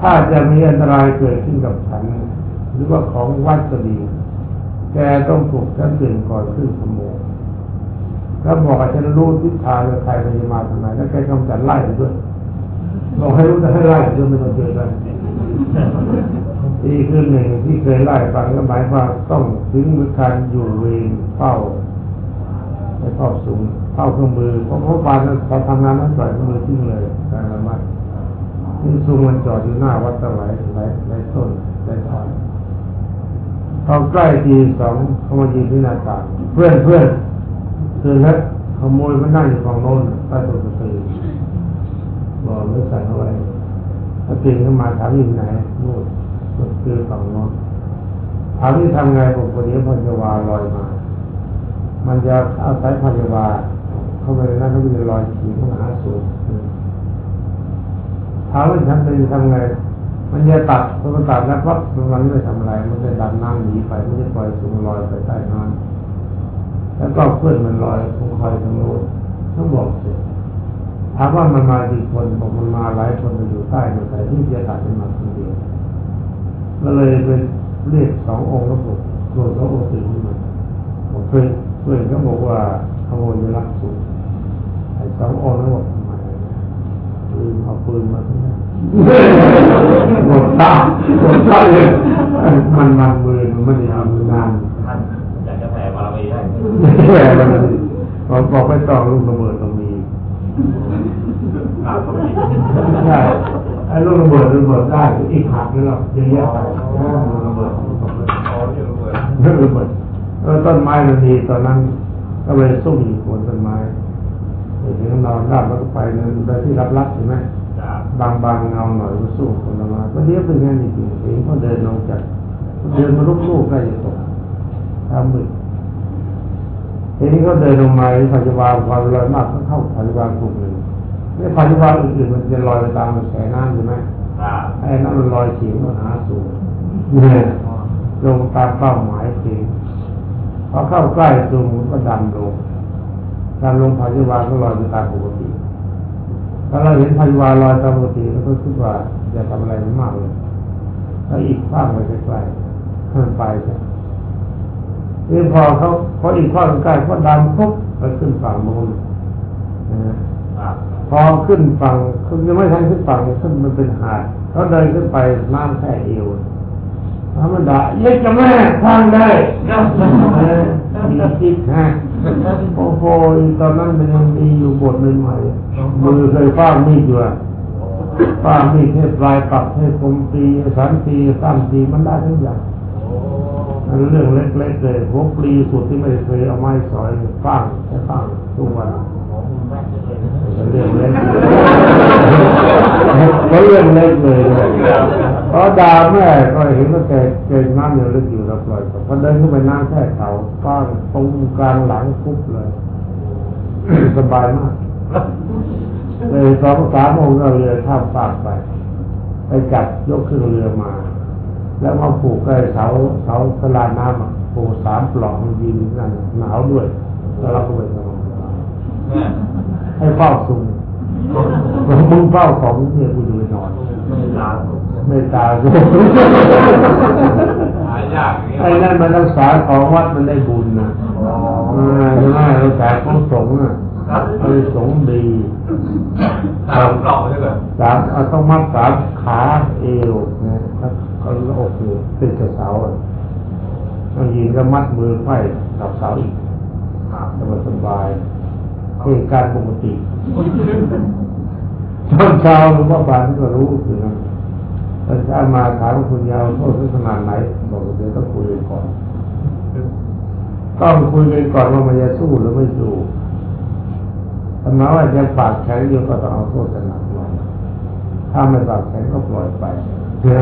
ถ้าจะมีอันตรายเกิดขึ้นกับฉัน หรือว่าของวัดก็ดี แกต้องปลุกฉันตื่นก่อนครึ่งชั่วโมงแล้วบอกให้ฉันรู้ทิศทางว่าใครจะมาทางไหนแล้วแกกำจัดไล่ไปด้วยบอกให้รู้จะให้ไล่ด้วยไม่ต้องเจอกันอีกคือหนึ่งที่เคยไล่ฟังก็หมายความต้องถึงมือการอยู่เวรเฝ้าในเฝ้าสูงเฝ้าเครื่องมือเพราะเพราะบานเขาทำงานนั้นปล่เครื่องมือทิ้งเลยการละมัด นี่ซุมันจอดอยู่หน้าวัดตะไหลหลายหลต้นหลายทอนเขาใกล้ทีสองเขามายืนที่หน้าต่างเพื่อนเพื่อนคือแล้วขโมยมันนั่งอยู่ฝั่งโน้นใต้ต้นกระสือบอกไม่ใส่เอาไว้ถ้าตื่นขึ้นมาถามอยู่ไหนนู่นก็คือฝั่งโน้นถามที่ทำไงผมคนนี้พันจวาลอยมา มันจะอาศัยพันจวาเข้าไปในนั้นแล้วมันจะลอยขี่เข้าหาสูง ถามว่าฉันจะทำไง มันจะตัดพอมันตัดแล้วปั๊บมันไม่ทำอะไร มันจะดันน้ำหนีไปมันจะปล่อยสูงลอยไปใต้น้ำแล้วก็เพื่อนมันลอยคงคอยทางโน้นต้องบอกเสิถามว่ามันมากี่คนบอกมันมาหลายคนมันอยู่ใต้มันแต่ที่จะตัดเป็นมาคนเดียวก็เลยเป็นเรียกสององค์แล้วบอกโดนสององค์ตื่นขึ้นมาบอกเพื่อนเพื่อนก็บอกว่าขโมยยรักสูงไอ้สององค์แล้วบอก ปืนเอาปืนมาหมดตาหมดตาเลยมันมันมือมันไม่ได้ทำงานท่านอยากจะแผ่บารมีให้แหวมันบอกบอกไม่ต้องลูกระเบิดต้องมีไม่ดีใช่ไอ้ลูกระเบิดระเบิดได้อีกหักนี่หรอกเยอะแยะไปลูกระเบิดลูกระเบิดต้นไม้มันดีตอนนั้นก็ไปซุ่มอยู่บนต้นไม้ เห็นนอนราบแล้วก็ไปนั่นไปที่รับรับใช่ไหมจากบางบางเงาหน่อยก็สู้คนละมาก็เดี๋ยวเป็นงานจริงๆเองก็เดินลงจากเดินมาลุกลูกใกล้จะตกทำมืดทีนี้ก็เดินลงมาที่ปัจจุบันความลอยมากก็เข้าปัจจุบันกลุ่มหนึ่งนี่ปัจจุบันอื่นๆมันจะลอยไปตามกระแสน้ำใช่ไหมจากไอ้นั่นมันลอยเฉียงมาหาสูงเนี่ยลงตามเป้าหมายเฉียงพอเข้าใกล้สูงมันก็ดันลง ดันลงปัจจุบันก็ลอยไปตามปกติถ้าเราเห็นพายุวาลอยตามปกติเราก็คิดว่าจะทำอะไรมันมากเลยถ้าอีกข้างไปใกล้ๆขึ้นไปใช่พอเขาพออีกข้างใกล้เขาดำปุ๊บไปขึ้นฝั่งโน้นนะจากพอขึ้นฝั่งคือยังไม่ทันขึ้นฝั่งขึ้นมันเป็นหาดเขาเดินขึ้นไปน้ำแค่เอว ธรรมดาเย็ดจะแม่ทางได้เออมีคิดฮะโอ้โหตอนนั้นมันยังมีอยู่บทหนึ่งใหม่มือเคยฟ้ามีดอยู่อะป้ามีเทพลายปรับเทพคมตีสันตีสั้นตีมันได้ทุกอย่างอันเรื่องเล็กๆเลยหัวปลีสุดที่ไม่เคยเอาไม้สอยฟังแค่ฟังทุกวันเป็นเรื่องเล็กเพราะเรื่องเล็กเลยเพราะดาแม่ก็เห็นว่าแกเก่งน้ำเยอะลึกอยู่แล้วปล่อยพอเดินขึ้นไปน้ำแค่เขาฟ้างตรงกลางหลังคุบเลย สบายมากเลยสองสามองค์ก็เรือข้ามฟากไป ไปจับยกขึ้นเรือมา แล้วมาผูกใกล้เสาเสาสลาน้ำผูกสามปล่องยินนั่นหนาวด้วยแล้วเราก็ไปนอนให้เฝ้าซุ่ม มึงเฝ้าของเนี่ยกูอยู่ไปนอนจากไม่ตากูหายากอย่างเงี้ยไอ้นั่นมันรักษาของวัดมันได้บุญนะเออใช่ไหมรักษาของสงฆ์อะไอ้สงฆ์ดีตามกล่องใช่ไหมสามเอาต้องมัดสามขาเอวนะแล้วก็อกอยู่ติดกับเสาอะต้องยิงก็มัดมือไขว้กับเสาอีกสบายสบาย เหตุการณ์ปกติตอนเช้าหลวงพ่อบานก็รู้คือนั้นตอนเช้ามาถามว่าคุณยาวโทษถึงขนาดไหนบอกว่าเดี๋ยวต้องคุยกันก่อนต้องคุยกันก่อนว่ามันจะสู้หรือไม่สู้ถ้ามาว่าจะปากแข็งเดียวก็ต้องเอาโทษกันหนักหน่อยถ้าไม่ปากแข็งก็ปล่อยไปเชื่อ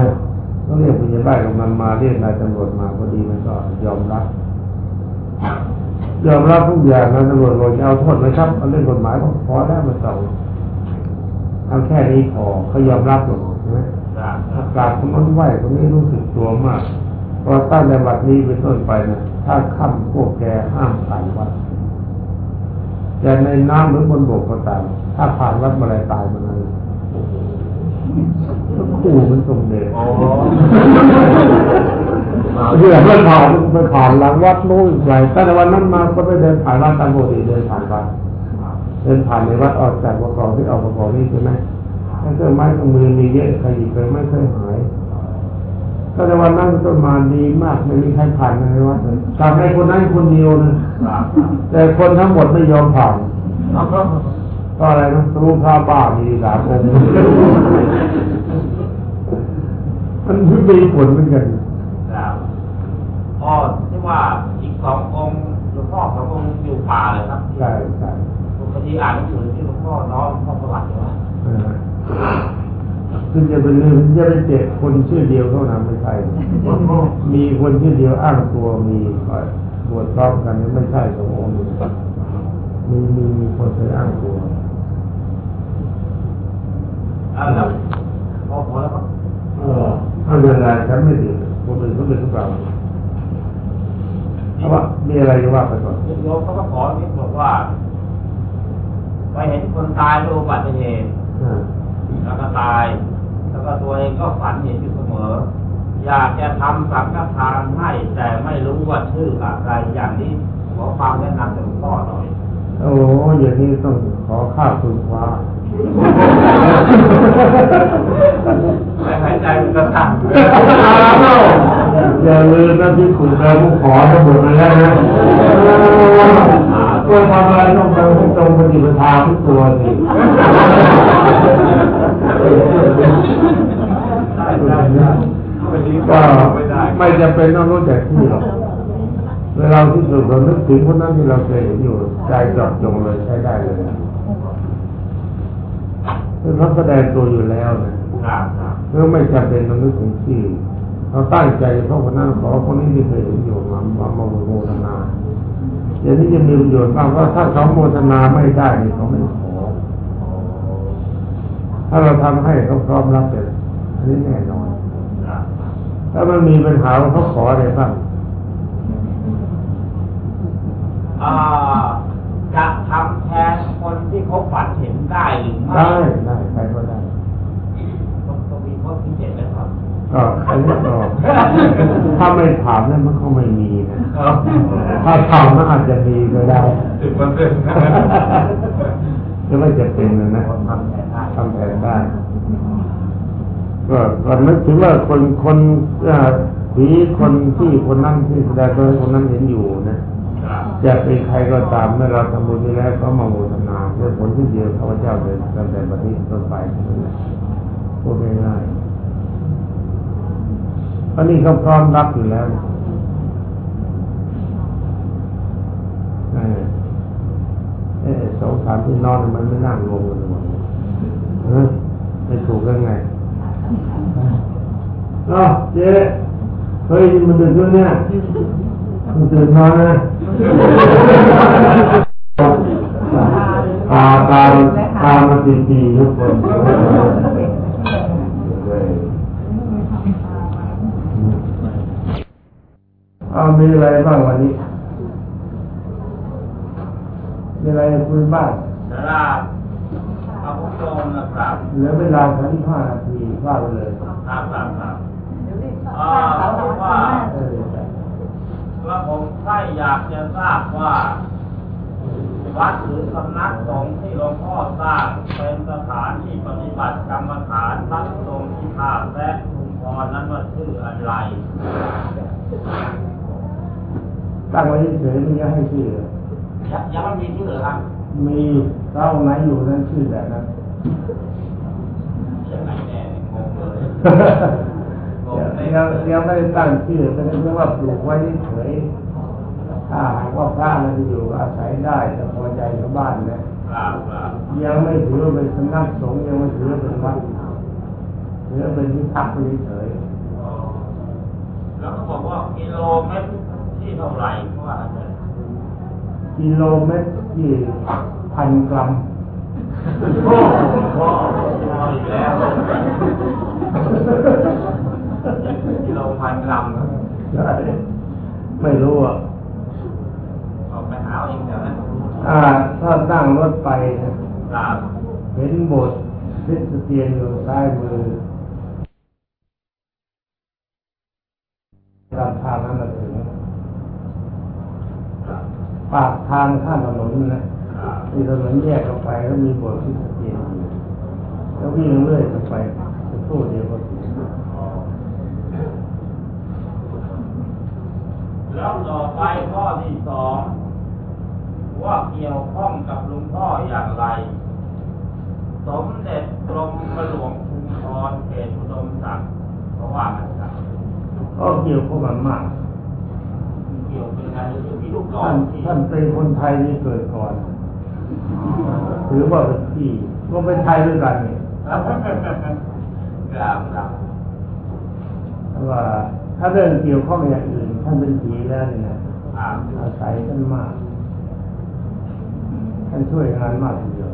ต้องเรียกผู้ใหญ่บ้านกับมันมาเรียกนายตำรวจมาพอดีมันก็ยอมรับ ยอมรับทุกอย่างนะตำรวจบอกจะเอาโทษไหมครับเอาเรื่องกฎหมายก็พอได้มาสองเอาแค่นี้พอเขายอมรับหรอใช่ไหมกอากาศคนนั้นไหวคนนี้รู้สึกตัวมากพราะตั้งแต่บัดนี้เป็นต้นไปนะถ้าค่ำพวกแกห้ามผ่านวัดจะในน้ำหรือบนบกก็ตามถ้าผ่านวัดมื่อไรตายมื่อนั้นโอ้โหขู่มันส่งเดชโอ้ เพื่อเพื่อนผ่านไปผ่านหลังวัดนู้นไกลแต่วันนั้นมาก็ไปเดินผ่านวัดตามปกติเดินผ่านวัดเดินผ่านในวัดออกจากประกอบที่ออกประกอบนี่ใช่ไหมถ้เครื่องไม้เครื่องมือมีเยอะใครหยิบไปไม่เคยหายก็ในวันนั้นต้นมาดีมากไม่มีใครผ่านในวัดเลยกลับให้คนนั้นคนเดียวนะแต่คนทั้งหมดไม่ยอมผ่านก็อะไรนะรู้พระบ้ามีสามองค์มันมีผลเหมือนกัน อ๋อที่ว่าอีกสององค์หลวงพ่อสององค์อยู่ป่าเลยครับใช่ใช่ปกติอ่านหนังสือที่หลวงพ่อน้อมพ่อประวัติใช่ไหมเออคือจะเป็นลืมจะไปเจ็บคนชื่อเดียวเท่านั้นไม่ใช่มีคนชื่อเดียวอ้างตัวมีบวชพร้อมกันไม่ใช่สมองค์มีมีมีคนเคยอ้างตัวอ่าแล้วพอพอแล้วครับเออถ้าเวลาฉันไม่ดื่มคนอื่นก็เป็นทุกเรา เพราะว่ามีอะไรจะว่าไปก่อนโยมเขาก็ขอนิดบอกว่าไปเห็นคนตายด้วยอุบัติเหตุอ่าแล้วก็ตาย แล้วก็ตัวเองก็ฝันเห็นอยู่เสมอ อยากจะทำสังฆทานให้แต่ไม่รู้ว่าชื่ออะไรอย่างนี้ขอความแนะนำจากหลวงพ่อหน่อย โอ้อย่างนี้ต้องขอข้าวคุณฟ้าแต่หายใจมันก็สั่น อย่าลืมนะที่คุณแม่ผู้ขอทั้งหมดเลยนะก็ทำอะไรต้องทำให้ตรงปฏิปทาทุกตัวสิก็ไม่จำเป็นต้องรู้จักที่หรอกเวลาที่สุดเรานึกถึงคนนั้นที่เราเคยเห็นอยู่ใจจดจงเลยใช้ได้เลยคือเขาแสดงตัวอยู่แล้วนะเพื่อไม่จำเป็นต้องนึกถึงชื่อ เขาตั้งใจเพราะคนนั้นขอคนนี้ที่เคยเห็นอยู่มามามาโมทนาเดี๋ยวนี้จะมีประโยชน์มากเพราะถ้าเขาโมทนาไม่ได้นี่เขาไม่ขอ ถ้าเราทำให้เขาพร้อมรับเสร็จอันนี้แน่นอนครับถ้ามันมีปัญหาว่าเขาขออะไรบ้างอ่าจะทำแทนคนที่เขาฝันเห็นได้หรือไม่ได้ได้ใครก็ได้ ต้องต้องมีข้อพิเศษนะครับ ก็อันนี้ก็ถ้าไม่ถามเนี่ยมันก็ไม่มีนะถ้าถามมันอาจจะมีก็ได้สิบเปอร์เซ็นต์ก็ไม่จะเป็นนะนะทำแทนได้ทำแทนได้ก็ก็นึกถึงว่าคนคนเอ่อผีคนที่คนนั้นที่แสดงตัวให้คนนั้นเห็นอยู่นะครับจะเป็นใครก็ตามเมื่อเราทำบุญไปแล้วเขามาโมทนาเพื่อผลที่เดียวข้าพเจ้าเลยตั้งแต่บัดนี้ต้นไปนั่นแหละพูดง่ายๆ อันนี้เขาพร้อมรับอยู่แล้วเออเออสองสามที่นอนมันไม่นั่งรวมกันหมดเออไม่ถูกยังไงอ๋อเจ๊เฮ้ยมันดึกแล้วเนี่ยมันตื่นนอนนะตาตาตามันตีตีทุกคน เอามีอะไรบ้างวันนี้ มีอะไรคุยบ้างสาราพระพุทธองค์นะครับเหลือเวลาแค่ห้านาทีว่าไปเลยครับครับครับอ่าเพราะว่าเออกระผมใครอยากจะทราบว่าวัดหรือสำนักสงฆ์ที่หลวงพ่อสร้างเป็นสถานที่ปฏิบัติกรรมฐานพระสงฆ์ที่ภาคและชุมพรนั้นว่าชื่ออะไร ตั้งไว้เฉยๆไม่ได้ให้ชื่อยังยังไม่มีชื่อเหรอครับ มีเจ้าไหนอยู่นั่นชื่อแบบนั้นยังไงแน่งงเลยงงเลยยังยังไม่ได้ตั้งชื่อเป็นเพียงว่าปลูกไว้เฉยๆถ้าหากว่าพระมันจะอยู่อาศัยได้แต่พอใจชาวบ้านนะครับครับยังไม่ถือว่าเป็นสำนักสงฆ์ยังไม่ถือว่าเป็นวัดถือว่าเป็นที่พักเฉยอ๋อแล้วก็บอกว่ากิโลเมตร ที่เท่าไหร่เพราะว่าอะไรๆกิโลเมตรที่พันกรัมโอ้โหเอาอีกแล้วกิโลพันกรัมนะใช่ไม่รู้อะออกไปหาเอาเองเดี๋ยวนะอ่า ถ้าตั้งรถไปนะครับเห็นโบสถ์คริสเตียนอยู่ซ้ายมือลำทางนั้นมาถึง ปากทางข้ามถนนนะครับมีถนนแยกออกไปแล้วมีโบสถ์คริสเตียนอยู่แล้ววิ่งเรื่อยไปสักครู่เดียวก็ถึงแล้วต่อไปข้อที่สองว่าเกี่ยวข้องกับหลวงพ่ออย่างไร สมเด็จกรมกระหลวงชุมพรเขตอุดมศักดิ์เพราะว่ามันครับก็เกี่ยวข้องกันมากเกี่ยวเป็นอะไรหรือมีลูกน้อท่างนที่ท่านเป็นคนไทยที่เกิดก่อนถือว่าเป็นพี่ก็เป็นไทยด้วยกันนี่ครับครับครับแต่ว่าถ้าเรื่องเกี่ยวข้องอย่างอื่นท่านเป็นผีแล้วเนี่ยนะอาศัยท่านมาก ท่านช่วยงานมากทีเดียว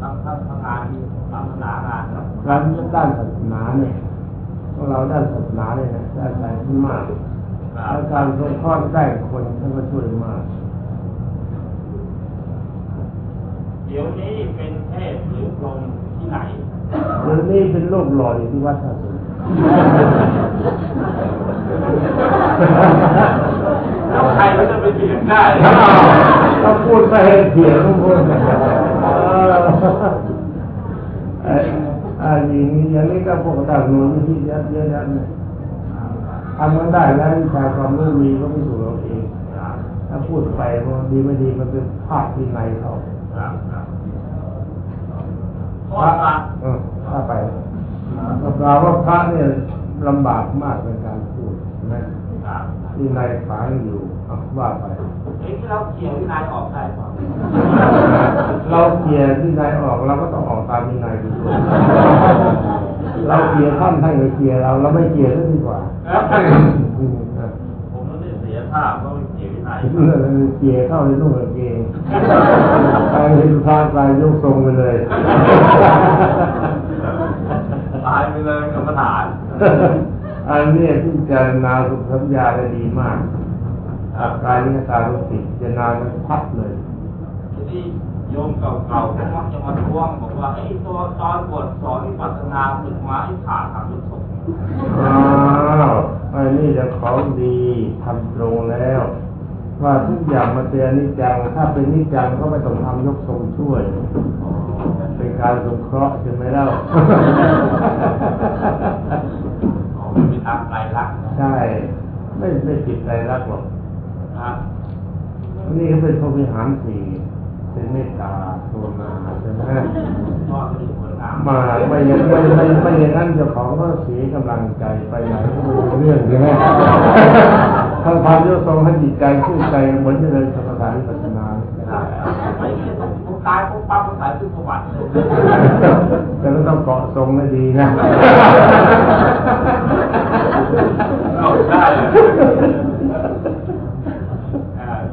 ทำทำทำงานทำงานงานครับร้านด้านศาสนาเนี่ยของเราด้านศาสนาเนี่ยนะอาศัยท่านมากครั และบการสงเคราะห์ได้คนท่านก็ช่วยมาก เดี๋ยวนี้เป็นเทพหรือพรหมที่ไหนเดี๋ยวนี้เป็นรูปหล่ออยู่ที่วัดท่าสุนแล้วใครก็จะไปเถียงได้เขาพูดไปให้เถียงทุกคนเออไอ้อย่างนี้อย่างนี้ก็พวกต่างหน่วยวิธีเยอะเยอะแยะเนี่ย ทำกันได้แล้ววิชาความรู้มีก็ไม่สูญเราเองถ้าพูดไปมันดีไม่ดีมันเป็นภาพที่ในเขาพระเออถ้าไปเราว่าพระเนี่ยลำบากมากในการพูดใช่ไหมครับที่ในขางอยู่ว่าไปเอ้ที่เราเขี่ยนที่นายออกได้เปล่าเราเกลียร์ที่นายออกเราก็ต้องออกตามที่นายด้วยเราเกลียท่านท่านก็เกลียเราเราไม่เกลียร์ท่านดีกว่า ผมไม่ได้เสียท่าเพราเขียนที่นายเมื่อเราเกลียเข้าในนุ่งกางเกงไปเห็นพระไปยกทรงไปเลยตายไปเลยกรรมฐาน อันนี้ที่เจารณาสุขสัญญาได้ดีมากอาการนี้ตาลุติจะนานมันพับเลยทีนี้โยมเก่าๆก็มักจะมาท้วงบอกว่าไอ้ตัวตอนบทสอนวิปัสสนาฝึกมาให้ขาดทำทุกสง อ้าวไอ้นี่จะของดีทำตรงแล้ว ว่าทุกอย่างมาเตือนนิจจัง ถ้าเป็นนิจจังก็ไม่ต้องทำยกทรงช่วย เป็นการสงเคราะห์ใช่ไหมเล่าอ๋อมันเป็นทางไกลลักษณ์นะใช่ ไม่ไม่ผิดอะไรรักหรอกครับอันนี่ก็เป็นพรหมิหารสี่เป็นเมตตาตัวนาใช่ไหมก็คือคนงา มาไม่อย่างไม่ไม่ไม่อย่างนั้นเจ้าของก็เสียกำลังใจไปไหนก็ไม่รู้เรื่องใช่ไหมทั้งความยทรงให้จิตใจชื่นใจเหมือนจะเลยสมถะวิปัสสนาไม่ใช่ต้องตายปุ๊บปั๊บก็ตายขึ้นสวรรค์แต่ก็ต้องเกาะทรงให้ดีนะเอาได้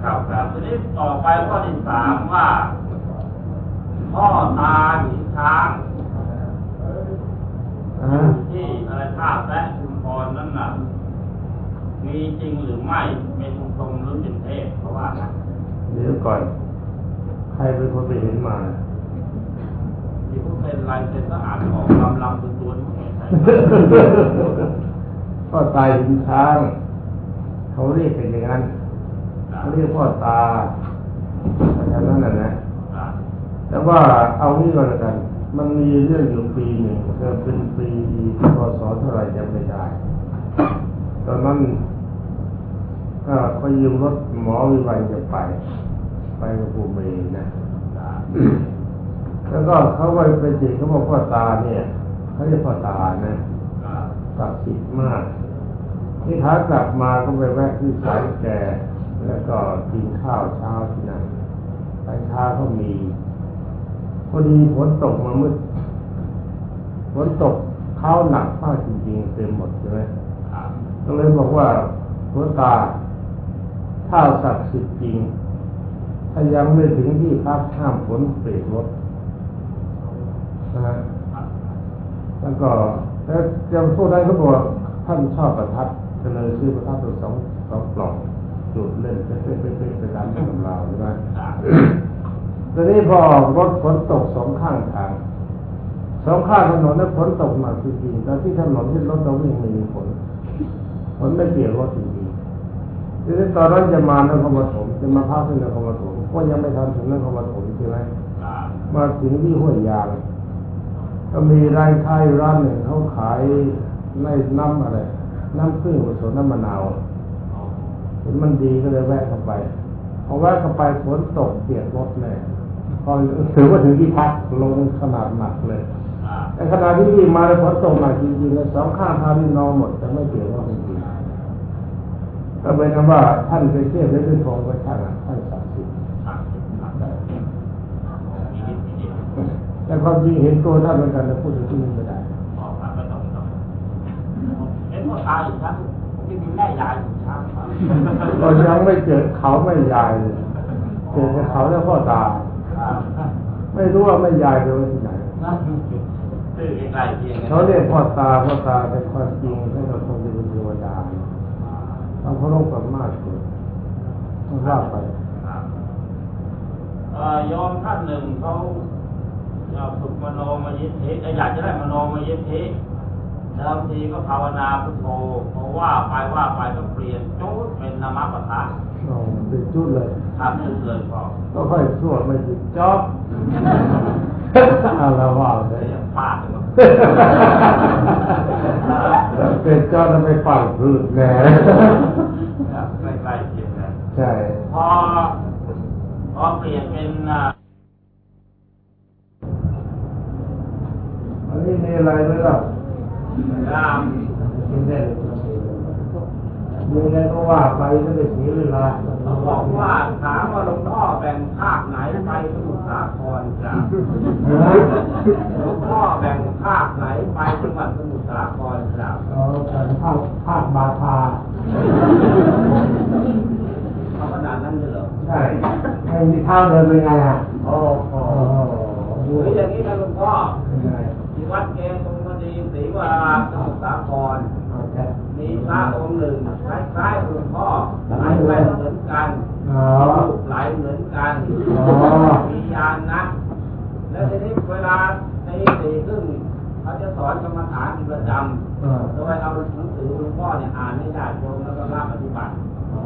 ครับครับทีนี้ต่อไปข้อที่สามว่าพ่อตาหนีช้าง ที่อะไรท่าแพะชุมพรนั้นน่ะมีจริงหรือไม่เป็นทรงหรือเป็นเทพเพราะว่านะเดี๋ยวก่อน ใครเป็นคนไปเห็นมาที่ผู้เป็นลายเซ็นก็อ่านออกลำลำตัวตัวนี่ไม่ใช่พ่อตายหินช้าง เขาเรียกกันอย่างนั้นเขาเรียกพ่อตาแต่นั้นน่ะนะครับแต่ว่าเอางี้ก็แล้วกัน มันมีเรื่องอยู่ปีหนึ่งเกิดเป็นปีพศเท่าไหร่จำไม่ได้ ตอนนั้นก็ไปยืมรถหมอวิวัยจะไป ไปกับภูมินะแล้วก็เขาไปไปจิเขาบอกพ่อตาเนี่ยเขาเรียกพ่อตานะศักดิ์สิทธิ์มาก ที่ท้ากลับมาก็ไปแวะที่สายแก่แล้วก็กินข้าวเช้าที่นั่นตอนเช้าก็มี พอดีฝนตกมามืดฝนตกเข้าหนักมากจริงๆเต็มหมดใช่ไหมก็เลยบอกว่าหลวงตาถ้าศักดิ์สิทธิ์จริง ถ้ายังไม่ถึงที่พักห้ามฝนเปรตรถนะฮะแล้วก็แล้วจะพูดได้ก็บอกว่าท่านชอบประทัดก็เลยซื้อประทัดตัวสองสองกล่องจุดเล่นเป๊ะๆๆไปร้านตำราใช่ไหม ตอนนี้พอออกรถฝนตกสองข้างทางสองข้างถนนนั้นฝนตกหนักจริงๆแต่ที่ถนนที่รถเราวิ่งไม่มีฝนฝนไม่เปียกรถจริงๆทีนี้ตอนนั้นจะมานครปฐมจะมาพักที่นครปฐมก็ยังไม่ทันถึงนครปฐมใช่ไหมครับมาถึงที่ห้วยยางก็มีร้านค้าอยู่ร้านหนึ่งเขาขายในน้ำอะไร น้ำผึ้งผสมน้ำมะนาวเห็นมันดีก็เลยแวะเข้าไปพอแวะเข้าไปฝนตกเปียกรถแน่ พอถือว่าถึงที่พักลงขนาดหนักเลยครับแต่ขณะที่วิ่งมาแล้วฝนตกหนักจริงๆเลยสองข้างทางนี่นอนหมดแต่ไม่เปียกรถจริงๆก็เป็นคำว่าท่านไปเทียบได้ด้วยทองก็ช่างอะท่านศักดิ์สิทธิ์ครับครับมีนิดมีนิดแต่ความจริงเห็นตัวท่านเหมือนกันแต่พูดถึงที่นี่ไม่ได้ออกครับไม่ต้องไม่ต้องเห็นพ่อตาอีกครั้งผมจะมีแม่ยายอยู่ช้างครับเรายังไม่เจอเขาไม่ยายเลยเจอแต่เขาแล้วพ่อตาครับ ไม่รู้ว่าไม่ยายไปไว้ที่ไหนชื่อใกล้ๆเคียงกันเขาเรียกพ่อตาพ่อตาแต่ความจริงท่านก็คงจะเป็นเทวดาต้องเคารพกันมากเลยต้องว่าไปครับเอ่อยอมท่านหนึ่งเขาอยากฝึกมโนมยิทธิเอ่ออยากจะได้มโนมยิทธิเดิมทีก็ภาวนาพุทโธพอว่าไปว่าไปก็เปลี่ยนจุดเป็นนามปทะ โอ้เป็นจุดเลยทำให้เกิดพอก็ค่อยชั่วไม่จิตจ๊อบอะไรว่าเลเดี๋ยวยจะฟาดเลยมั้งเป็นเจ้าแล้วไม่ฟังพืชแน่ครับใกล้ๆเคียงกันใช่พอพอเปลี่ยนเป็นอ่าอันนี้มีอะไรไหมล่ะรามกินได้เลย มีอะไรก็ว่าไปก็ได้เสียเวลาเขาบอกว่าถามว่าหลวงพ่อแบ่งภาคไหนไปสมุทรสาครครับหลวงพ่อแบ่งภาคไหนไปจังหวัดสมุทรสาครครับเราการภาคภาคบาทาเขาขนาดนั้นเลยเหรอใช่ไม่มีเท้าเดินเป็นไงอะโอ้โหอ้โหหรืออย่างนี้นะหลวงพ่อที่วัดเกณฑ์ตรงมณีศรีวราราสมุทรสาครเอานี พระองค์หนึ่งคล้ายๆหลวงพ่อไหลไปเหมือนกันอ๋อลูกไหลเหมือนกันอ๋อมียานนะ แล้วทีนี้เวลาในสี่ครึ่งเขาจะสอนกรรมฐานเป็นประจเออำโดยเอาหนังสือหลวงพ่อเนี่ยอ่านให้ญาติโยมแล้วก็รับปฏิบัติอ๋อ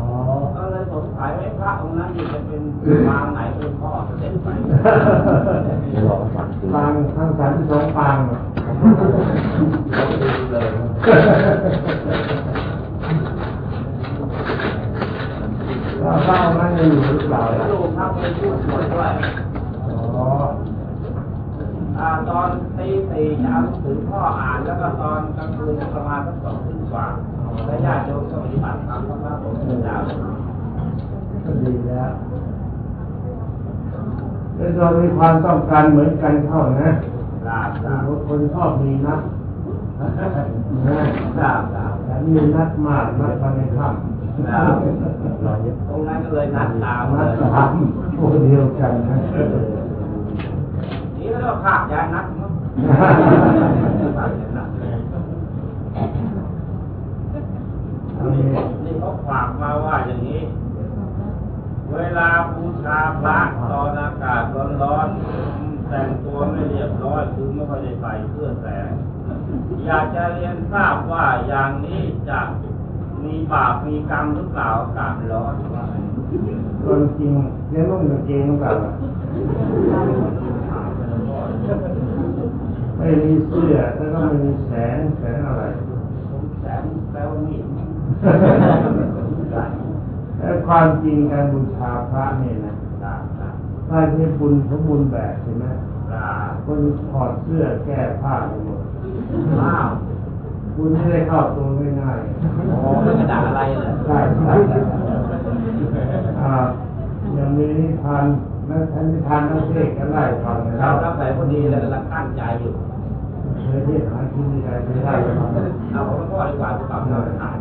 ก็เลยสงสัยว่าพระองค์นั้นนี่จะเป็นทางไหนเป็นพ่อเสด็จไปปางทางสารที่สองปางอะเราดูเลย เราเล่านั่นยังอยู่หรือเปล่าล่ะลูกครับเป็นผู้ป่วยด้วยอ๋ออ่าตอนตีสี่จะเอาหนังสือพ่ออ่านแล้วก็ตอนกลางคืนประมาณสักสองทุ่มกว่าแล้วญาติโยมก็ปฏิบัติตามพระผมเป็นดาวก็ดีแล้วแล้วเรามีความต้องการเหมือนกันเข้านะลาบลาบคนชอบมีนัดนะลาบลาบแต่มีนัดมากนัดภายในค่ำ ตรงนั้นก็เลยนัดตามเลนัดยสามพวกเดียวกันนะนี่ก็ภาพยานัดมั้งภาพยานัดนี่นี่เขาฝากมาว่าอย่างนี้ เวลาบูชาพระตอนอากาศร้อนๆแต่งตัวไม่เรียบร้อยคือไม่ค่อยได้ใส่เสื้อแสงอยากจะเรียนทราบว่าอย่างนี้จะ มีบาปมีกรรมหรือเปล่าอากาศร้อนส่วนจริงเลี้ยงนุ่มกางเกงหรือเปล่าล่ะไม่มีเสื้อแล้วก็ไม่มีแสงแสงอะไรแสงแปลว่ามีดและความจริงการบูชาพระเนี่ยนะลาบลาบถ้าใช้บุญสมบูรณ์แบบใช่ไหมลาบคนถอดเสื้อแก้ผ้าไปหมด อ้าวบุญไม่ได้เข้าตัวง่ายโอ้ไม่กระดาษอะไรเลยๆใช่ใช่อ่าอย่างมีนิทานนักทานนิทานนักเทศน์ก็ไล่ฟังนะคเรารับรับสายพอดีเลยกำลังตั้งใจอยู่เคยเทศน์หาที่นี่ได้ไม่ได้ฟังเอาของพ่อดีกว่าปรับหน่อยอ่าน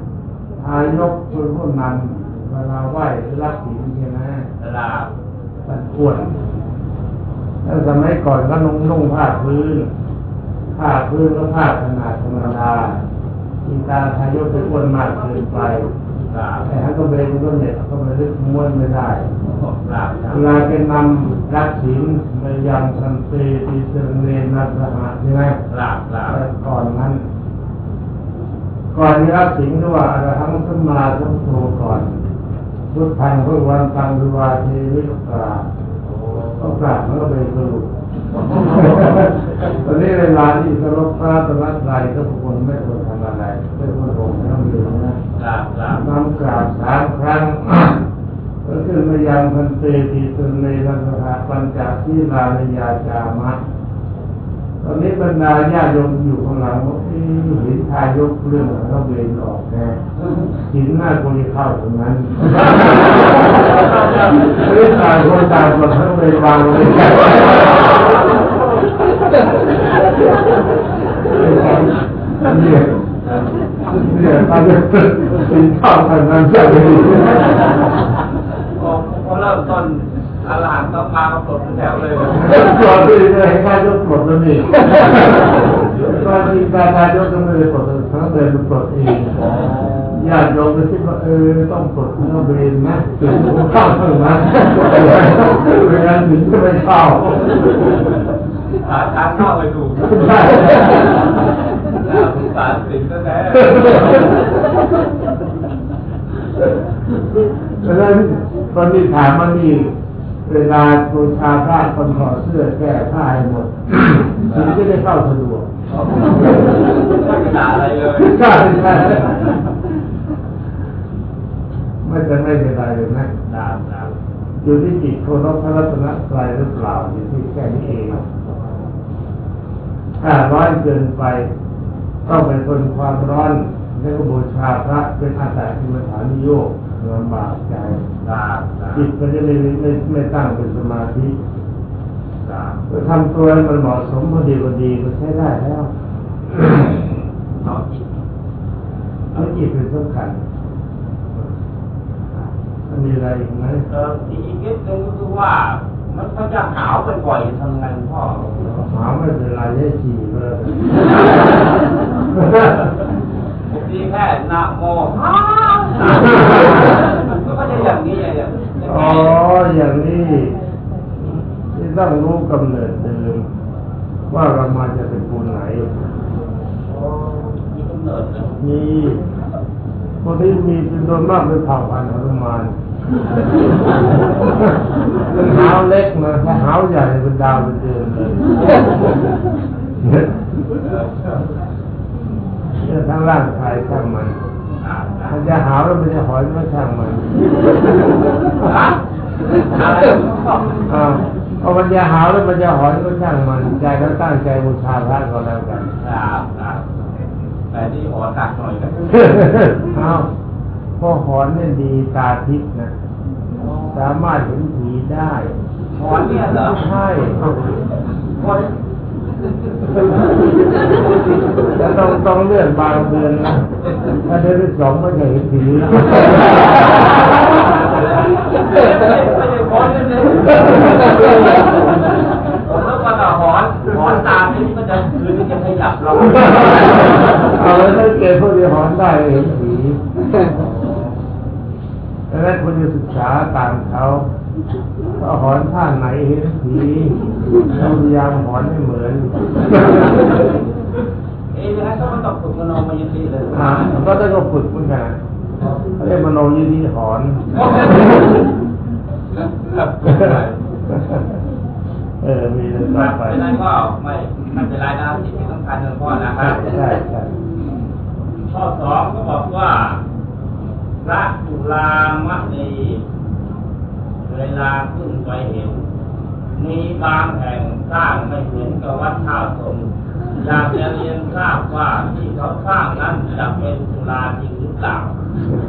ทายกชนพวกนั้นเวลาไหว้รับศีลใช่ไหมลาบมันอ้วนแล้วสมัยก่อนก็นุ่งนุ่งผ้าพื้นผ้าพื้นก็ผ้าขนาดธรรมดา อินตาทายกไปอ้วนมากเกินไปครับแต่ถ้าก็เบนก็เนี่ยก็ไม่ได้ม้วนไม่ได้ครับครับเวลาเป็นนำรักศีลในยังทันเตติเสรเนนัสหะใช่ไหมครับครับแต่ก่อนนั้น ก่อนที่รับศีลก็ว่าอรหังสัมมาสัมพุทโธก่อนพุทธังพระวันตังวิวาเทวิกราโอ้ก็กราบมันก็เป็นสรุป ตอนนี้เวลาที่สรบพระตรัสไรก็ทุกคนไม่ควรทำอะไรไม่ควรลงไม่ต้องเรียนนะน้ำกราบสามครั้งก็ขึ้นมายังพันเตติสุนในนันทะปัญจศีลานิยาจามะตอนนี้บรรดาญาโยมอยู่ข้างหลังว่าเอ๊ะห็นทายกเรื่องเขาเบนออกแน่หินหน้าคนเข้าตรงนั้นเรื่องต่างคนต่างคนทั้งเบนวางเลย เนี่ยเนี่ยตอนนี้เป็นข้าวทางนั้นใช่ไหมพอเริ่มต้นอรหันต์ต้องมาก็ปลดแถวเลยก่อนที่จะให้ข้ายกปลดแล้วนี่ตอนที่การนายกก็ไม่ได้ปลดทั้งเดินปลดเองญาติโยมก็คิดว่าเออต้องปลดทั้งเบรนนะถึงเข้าเท่านั้นไม่งั้นถึงจะไม่เข้า หาทางเข้าไปถูกใช่น่าสงสารสิ่งก็แน่เพราะฉะนั้นตอนนี้ถามมันนี่เวลาตัวชาพระคนถอดเสื้อแก้ผ้าให้หมดถึงจะได้เข้าสะดวกไม่กระดาอะไรเลยใช่ใช่ไม่จะไม่เป็นไรเลยนะครับครับอยู่ที่จิตโทนพระรัตนตรัยหรือเปล่าอยู่ที่แค่นี้เอง ถ้าร้อนเกินไป ต้องเป็นความร้อนแล้วก็บูชาพระเป็นอาศัยที่มฐานิโยกลำบากใจครับครับจิตมันจะไม่ไม่ไม่ตั้งเป็นสมาธิครับก็ทำตัวให้มันเหมาะสมพอดีพอดีก็ใช้ได้แล้วเอาจิตแล้วจิตเป็นสำคัญมันมีอะไรอีกไหมเอออีกนิดนึงก็คือว่า มันก็จะหาวบ่อยๆทำไงพ่อหาไม่เป็นไรให้ฉี่ก็แล้วกันบางทีแค่นะโมฮ่ามันก็จะอย่างนี้อย่างนี้อ๋ออย่างนี้ที่ต้องรู้กำเนิดเดิมว่าเรามาจากตระกูลไหนมีกำเนิดเลยมีคนที่มีจำนวนมากเป็นเผ่าพันธุ์ฮนุมาน เป็นหาวเล็กนะถ้าหาวใหญ่เป็นดาวเป็นเดือนเลยเนี่ยทั้งร่างกายช่างมันครับครัมับนจะหาวแล้วมันจะหอยก็ช่างมันฮะอะไรอ้าวพอมันจะหาวแล้วมันจะหอยก็ช่างมัน ใจก็ตั้งใจบูชาพระก็แล้วกันครับครับแต่ที่หอหนักหน่อยนะอ้าว พอหอนเนี่ยดีตาทิพย์นะ สามารถเห็นผีได้หอนเนี่ยเหรอใช่คนแล้วต้องต้องเลื่อนบางเดือนนะถ้าเดือนที่สองไม่เคยเห็นผีแล้วไม่ได้ไม่ได้หอนเลยผมแล้วก็หอนหอนตามนี้มันจะคืนมันจะขยับเราเอาแล้วถ้าเกิดพวกที่หอนได้เห็นผี ดังนั้นคุณจะศึกษาตามเขาถ้าหอนท่าไหนเห็นผีเราพยายามหอนให้เหมือนเอ๊ะยังไงก็มันต้องฝึกมโนมยิทธิเลยอ่าก็ได้ก็ฝึกเหมือนกันเขาเรียกมโนยิทธิหอนเออ มีเรื่องต่อไปเพราะนั้นก็ไม่ไม่เป็นไรนะที่สำคัญหนึ่งข้อนะครับใช่ใช่ข้อสองก็บอกว่า พระจุลามณีเวลาขึ้นไปเห็น มีบางแห่งสร้างไม่เหมือนกับวัดท่าสมอยากจะเรียนทราบว่าที่เขาสร้างนั้นจะเป็นจุฬาจริงหรือเปล่า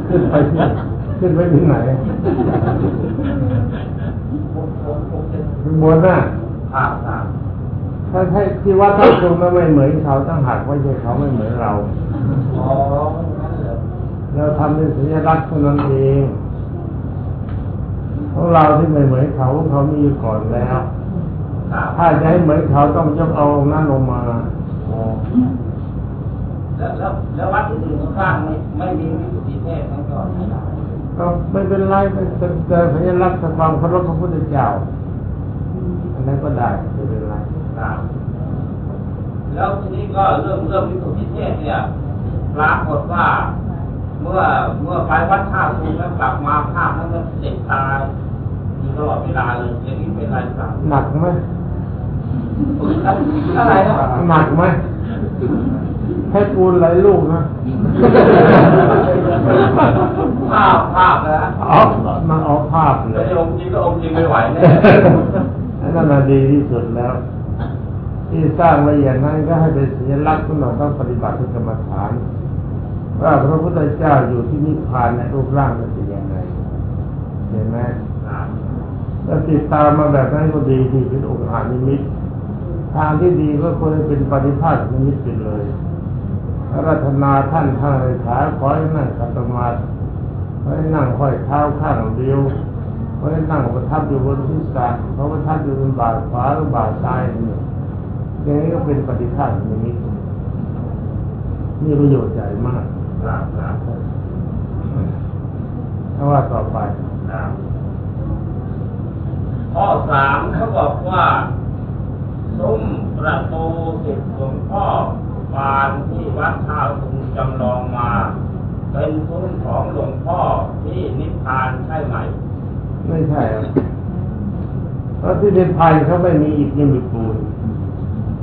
ขึ้นไปที่ขึ้นไปถึงไหนถึงบนน่ะภาพสามถ้าใช่ที่วัดท่าตุงก็ไม่เหมือนเขาตั้งหักไม่ใช่เขาไม่เหมือนเรา อ๋อนั่น เหรอเราทำเป็นสัญลักษณ์เท่านั้นเองของเราที่ไม่เหมือนเขาเขามีอยู่ก่อนแล้วครับถ้าจะให้เหมือนเขาต้องยกเอานั่นลงมาอ๋อแล้วแล้วแล้ววัดอื่นๆเขาสร้างไม่ไม่มีวิสุทธิเทศนั่นก็ไม่ได้ก็ไม่เป็นไรเป็นเป็นเป็นสัญลักษณ์แห่งความเคารพพระพุทธเจ้าอันนั้นก็ได้ไม่เป็นไรครับแล้วทีนี้ก็เรื่องเรื่องวิสุทธิเทศเนี่ยปรากฏว่า เมื่อเมื่อไปวัดท่าสูงแล้วกลับมาภาพนั้นก็เด็กตายอยู่ตลอดเวลาเลยอย่างนี้เป็นไรครับหนักไหมอะไรนะหนักไหมให้ปูนหลายลูกนะภาพภาพนะอ๋อมันออกภาพเลแล้วยองค์จริงก็องค์จริงไม่ไหวแน่นั่นน่ะดีที่สุดแล้ว ที่สร้างไว้อย่างนั้นก็ให้เป็นสัญลักษณ์ที่เราต้องปฏิบัติเป็นกรรมฐาน ว่าพระพุทธเจ้าอยู่ที่นิพพานในรูปร่างนั้นเป็นยังไงเห็นไหมแล้วติดตามมาแบบนั้นก็ดีที่เป็นองค์อานิมิตทางที่ดีก็ควรจะเป็นปฏิภาคนิมิตไปเลยรัธนาท่านทางเลยขาขอให้นั่งขัดสมาธิขอให้นั่งห้อยเท้าข้างเดียวขอให้นั่งประทับอยู่บนศีรษะเขาประทับอยู่บนบ่าขวาหรือบ่าซ้ายนี่อย่างนี้ก็เป็นปฏิภาคนิมิตนี่ประโยชน์ใหญ่มาก ถ้าว่าต่อไปครับข้อสามเขาบอกว่าซุ้มประตูสิบหลวงพ่อปานที่วัดท่าสุงจำลองมา เป็นซุ้มของหลวงพ่อที่นิพพานใช่ไหม ไม่ใช่ครับเพราะที่เป็นพันเขาไม่มีอิฐไม่มีปูน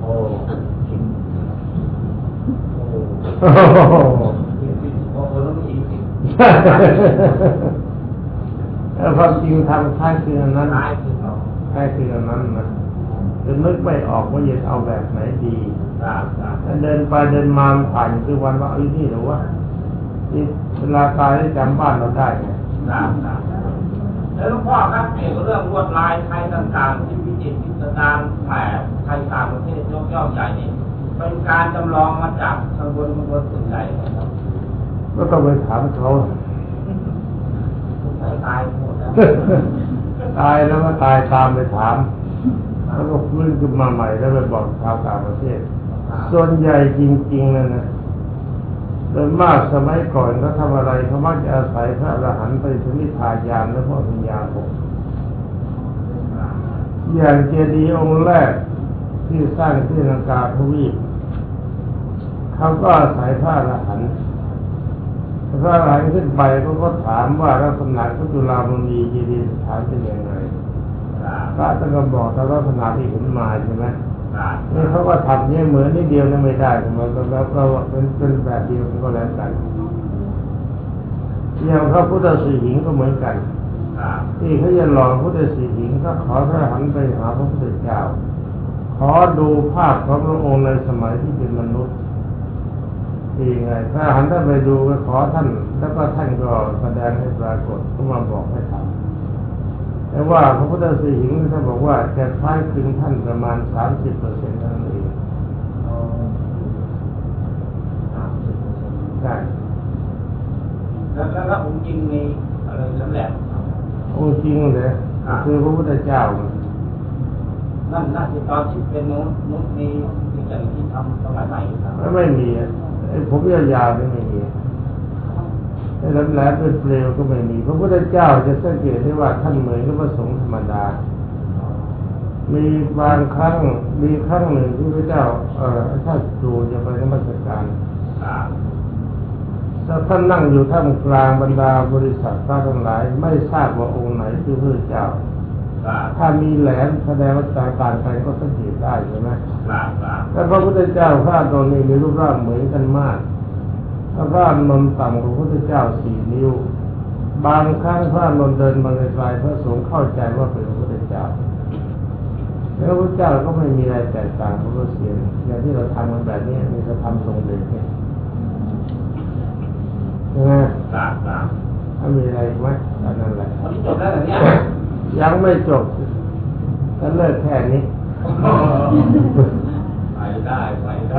โอ้โอ้โอ้โห ความจริงทำค่ายคืออันนั้นท้ายคือเขาค่ายคืออันนั้นนะจะนึกไม่ออกว่าจะเอาแบบไหนดีถ้าเดินไปเดินมาผ่านคือวันว่าไอ้นี่หรือว่าที่เวลาตายได้จำบ้านเราได้ไงแล้วหลวงพ่อครับเกี่ยวกับเรื่องลวดลายไทยต่างๆที่วิจิตรพิสดารแหมไทยต่างประเทศยกย่องใหญ่นี่เป็นการจำลองมาจากขบวนขบวนส่วนใหญ่ ก็ต้องไปถามเขาสายตายหมดแล้วตายแล้วก็ตายตามไปถามแล้วก็ฟื้นขึ้นมาใหม่แล้วไปบอกชาวต่างประเทศ ส่วนใหญ่จริงๆนั่นนะโดยมากสมัยก่อนเขาทำอะไรเขามักจะอาศัยพระอรหันต์ไปถึงนิพพานยานและพระปัญญาหกอย่างเจดีย์องค์แรกที่สร้างที่ลังกาทวีปเขาก็อาศัยพระอรหันต์ พระอรหันต์ขึ้นไปเขาก็ถามว่าลักษณะพระจุลามณีเจดีย์สถานเป็นยังไงครับพระท่านก็บอกแต่ลักษณะที่เห็นมาใช่ไหมครับนี่เขาก็ทำเนี่ยเหมือนนิดเดียวนี่ไม่ได้เหมือนกับเราเป็นเป็นแบบเดียวกันก็แล้วกันอย่างพระพุทธสีหิงก็เหมือนกันครับที่เขาจะหลอกพระพุทธสีหิงก็ขอพระหันไปหาพระพุทธเจ้า ขอดูภาพของพระองค์ในสมัยที่เป็นมนุษย์ ที่ไงถ้าหันท่านไปดูก็ขอท่านแล้วก็ท่านก็แสดงให้ปรากฏก็มาบอกให้ทำแต่ว่าพระพุทธสีหิงท่านบอกว่าจะคล้ายคลึงท่านประมาณสามสิบเปอร์เซ็นต์เท่านั้นเองโอ้สามสิบเปอร์เซ็นต์ใช่แล้วแล้วแล้วผมจริงมีอะไรสำเร็จองค์จริงเลยอ่าคือพระพุทธเจ้านั่นน่าจะตอนที่เป็นนู้นนู้นมีมีอย่างที่ทำสมัยใหม่หรือเปล่าไม่ไม่มีอะไอ้ ผมยาวๆนี่ไม่มีไอ้แหลมๆเป็นเปลวก็ไม่มี พระพุทธเจ้าจะสังเกตได้ว่าท่านเหมือนกับพระสงฆ์ธรรมดา มีบางครั้งมีครั้งหนึ่งที่พระเจ้า เอ่อท่านดูจะไปนมัสการถ้าท่านนั่งอยู่ท่ามกลางบรรดาบริษัทพระทั้งหลาย ไม่ทราบว่าองค์ไหนคือพระเจ้า ถ้ามีแหลมแสดงว่าต่างกันก็สังเกตได้ใช่ไหมครับครับแต่พระพุทธเจ้าพระตนนี้มีรูปร่างเหมือนกันมากพระพระนนท์ต่ำกว่าพระพุทธเจ้าสี่นิ้ว บางครั้งพระนนท์เดินมาไกลๆพระสงฆ์เข้าใจว่าเป็นพระพุทธเจ้าแล้วพระพุทธเจ้าก็ไม่มีอะไรแตกต่างพระพุทธเสียงอย่างที่เราทำกันแบบนี้มีเราทำทรงเด็กเนี่ยใช่ไหมครับครับถ้ามีอะไรอีกไหมตอนนั้นแหละวันนี้จบแล้วเหรอเนี่ย ยังไม่จบก็เลิกแค่นี้ไปได้ไปได้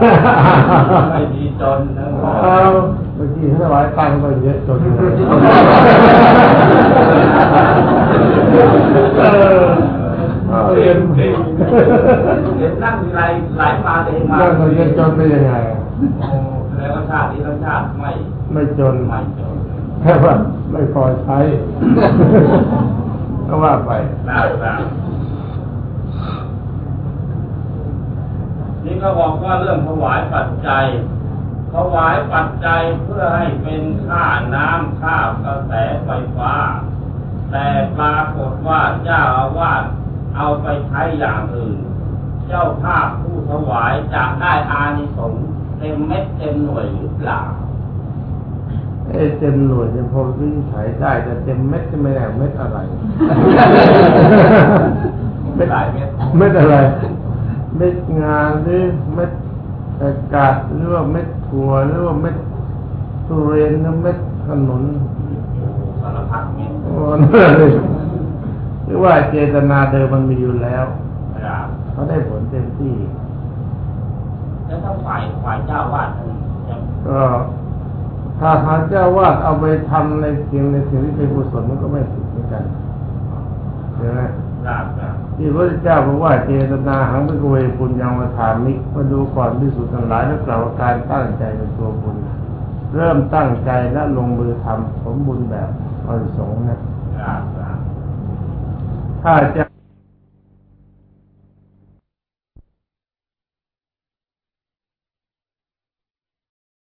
ไม่ดีจนนะเอาเมื่อกี้เขาถวายตังค์ไปเยอะจนเลยเออเอาเรียนเห็นนั่งมีไรหลายมาเองมานั่งไปเรียนจนได้ยังไงอะโอ้แล้วว่าชาตินี้ทั้งชาติไม่ไม่จนไม่จนแค่ว่าไม่พอใช้ ก็ว่าไปได้ครับนี่ก็บอกว่าเรื่องถวายปัจจัยถวายปัจจัยเพื่อให้เป็นค่าน้ำค่ากระแสไฟฟ้า แต่ปรากฏว่าเจ้าอาวาสเอาไปใช้อย่างอื่น เจ้าภาพผู้ถวายจะได้อานิสงส์เต็มเม็ดเต็มหน่วยหรือเปล่า เอ้เต็มหน่วยเนี่ยพอวินิจฉัยได้ แต่เต็มเม็ดจะไม่ได้เม็ดอะไรไม่ได้เม็ดเม็ดอะไร เม็ดงานหรือเม็ดอากาศหรือว่าเม็ดถั่วหรือว่าเม็ดทุเรียนหรือเม็ดขนุนสารพัดเม็ดโอ้นั่นเลยหรือว่าเจตนาเดิมมันมีอยู่แล้วครับเขาได้ผลเต็มที่ แล้วถ้าฝ่ายฝ่ายเจ้าวาดท่านจะก็ ถ้าทางเจ้าวาดเอาไปทำในสิ่งในสิ่งที่เป็นกุศลมันก็ไม่ผิดเหมือนกันใช่ไหมทราบครับที่พระเจ้าบอกว่าเจตนาหังเป็นเวปุญญังวถามิมาดูก่อนที่สุดทั้งหลายและกล่าวว่าการตั้งใจในตัวบุญ เริ่มตั้งใจและลงมือทำสมบูรณ์แบบอริสงส์นะครับครับถ้าจะ